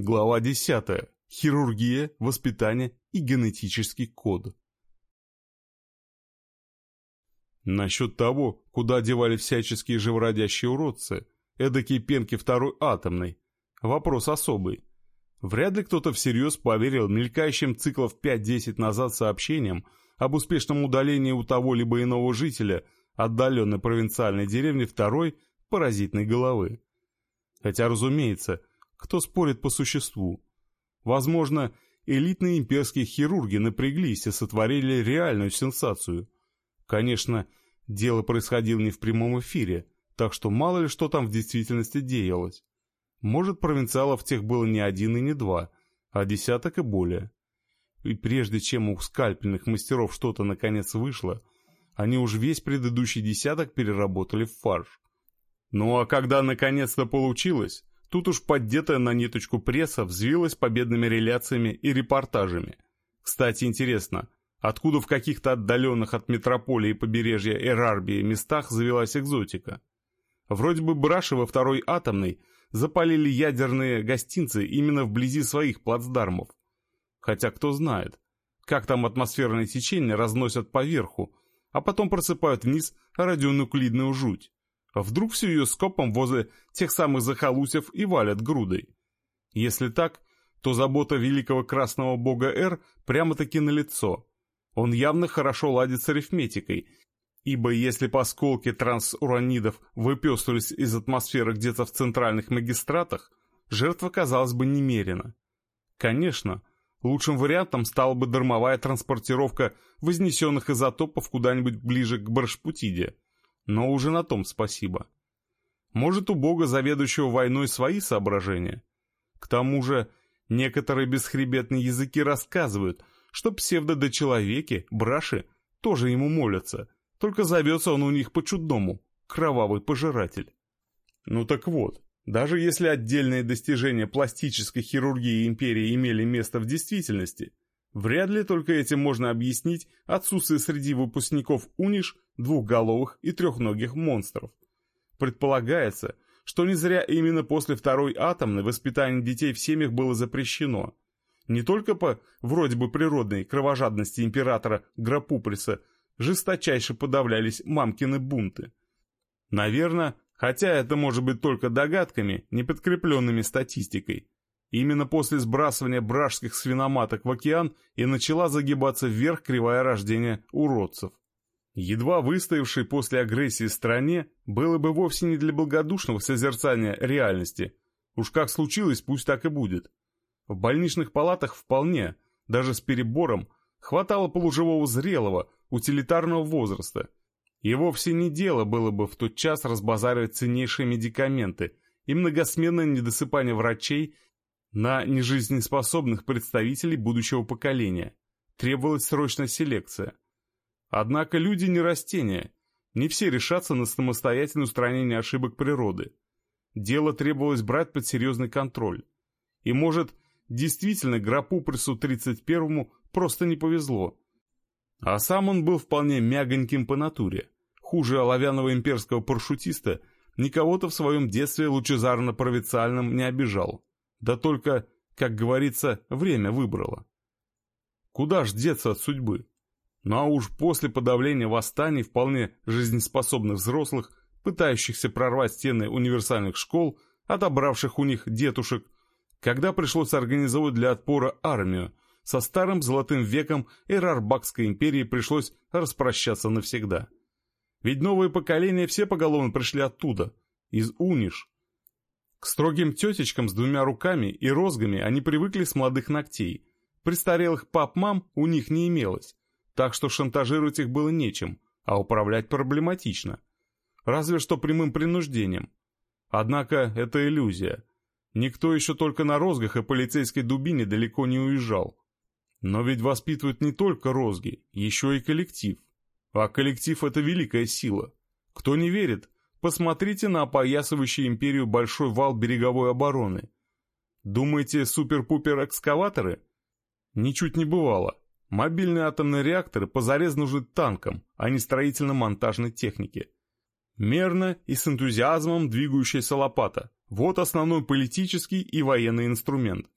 Глава 10. Хирургия, воспитание и генетический код. Насчет того, куда девали всяческие живородящие уродцы, эдакие пенки второй атомной, вопрос особый. Вряд ли кто-то всерьез поверил мелькающим циклов 5-10 назад сообщениям об успешном удалении у того либо иного жителя отдаленной провинциальной деревни второй паразитной головы. Хотя, разумеется, кто спорит по существу? Возможно, элитные имперские хирурги напряглись и сотворили реальную сенсацию. Конечно, дело происходило не в прямом эфире, так что мало ли что там в действительности деялось. Может, провинциалов тех было не один и не два, а десяток и более. И прежде чем у скальпельных мастеров что-то наконец вышло, они уж весь предыдущий десяток переработали в фарш. Ну а когда наконец-то получилось, Тут уж поддетая на ниточку пресса взвилась победными реляциями и репортажами. Кстати, интересно, откуда в каких-то отдаленных от метрополии побережья Эрарбии местах завелась экзотика? Вроде бы Браши во второй атомной запалили ядерные гостинцы именно вблизи своих плацдармов. Хотя кто знает, как там атмосферные течения разносят поверху, а потом просыпают вниз радионуклидную жуть. Вдруг всю ее скопом возле тех самых захолустьев и валят грудой. Если так, то забота великого красного бога Р прямо-таки налицо. Он явно хорошо ладит с арифметикой, ибо если по осколке трансуранидов выпестывались из атмосферы где-то в центральных магистратах, жертва казалась бы немерена. Конечно, лучшим вариантом стала бы дармовая транспортировка вознесенных изотопов куда-нибудь ближе к Баршпутиде – но уже на том спасибо. Может, у бога, заведующего войной, свои соображения? К тому же, некоторые бесхребетные языки рассказывают, что псевдодочеловеки, браши, тоже ему молятся, только зовется он у них по-чудному — кровавый пожиратель. Ну так вот, даже если отдельные достижения пластической хирургии империи имели место в действительности — Вряд ли только этим можно объяснить отсутствие среди выпускников Униш двухголовых и трехногих монстров. Предполагается, что не зря именно после второй атомной воспитание детей в семьях было запрещено. Не только по вроде бы природной кровожадности императора Грапуприса жесточайше подавлялись мамкины бунты. Наверное, хотя это может быть только догадками, не подкрепленными статистикой, Именно после сбрасывания бражских свиноматок в океан и начала загибаться вверх кривая рождения уродцев. Едва выстоявшей после агрессии стране было бы вовсе не для благодушного созерцания реальности. Уж как случилось, пусть так и будет. В больничных палатах вполне, даже с перебором, хватало полуживого зрелого, утилитарного возраста. И вовсе не дело было бы в тот час разбазаривать ценнейшие медикаменты и многосменное недосыпание врачей на нежизнеспособных представителей будущего поколения. Требовалась срочная селекция. Однако люди не растения. Не все решатся на самостоятельное устранение ошибок природы. Дело требовалось брать под серьезный контроль. И может, действительно Грапупрису 31-му просто не повезло. А сам он был вполне мягоньким по натуре. Хуже оловянного имперского парашютиста никого-то в своем детстве лучезарно-провинциальном не обижал. Да только, как говорится, время выбрало. Куда ж деться от судьбы? Ну а уж после подавления восстаний вполне жизнеспособных взрослых, пытающихся прорвать стены универсальных школ, отобравших у них детушек, когда пришлось организовать для отпора армию, со старым золотым веком Эрарбакской империи пришлось распрощаться навсегда. Ведь новые поколения все поголовно пришли оттуда, из Униш, к строгим тетечкам с двумя руками и розгами они привыкли с молодых ногтей. Престарелых пап-мам у них не имелось, так что шантажировать их было нечем, а управлять проблематично. Разве что прямым принуждением. Однако это иллюзия. Никто еще только на розгах и полицейской дубине далеко не уезжал. Но ведь воспитывают не только розги, еще и коллектив. А коллектив — это великая сила. Кто не верит, Посмотрите на опоясывающий империю большой вал береговой обороны. Думаете, супер-пупер-экскаваторы? Ничуть не бывало. Мобильные атомные реакторы позарез нужны танкам, а не строительно-монтажной технике. Мерно и с энтузиазмом двигающаяся лопата, Вот основной политический и военный инструмент.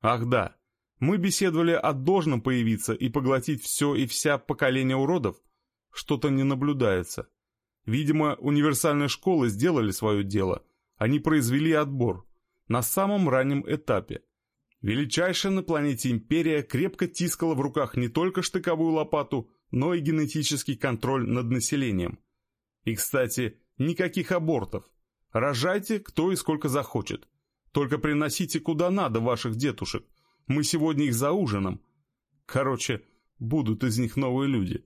Ах да, мы беседовали о должном появиться и поглотить все и вся поколение уродов. Что-то не наблюдается. Видимо, универсальные школы сделали свое дело. Они произвели отбор. На самом раннем этапе. Величайшая на планете империя крепко тискала в руках не только штыковую лопату, но и генетический контроль над населением. И, кстати, никаких абортов. Рожайте кто и сколько захочет. Только приносите куда надо ваших детушек. Мы сегодня их за ужином. Короче, будут из них новые люди.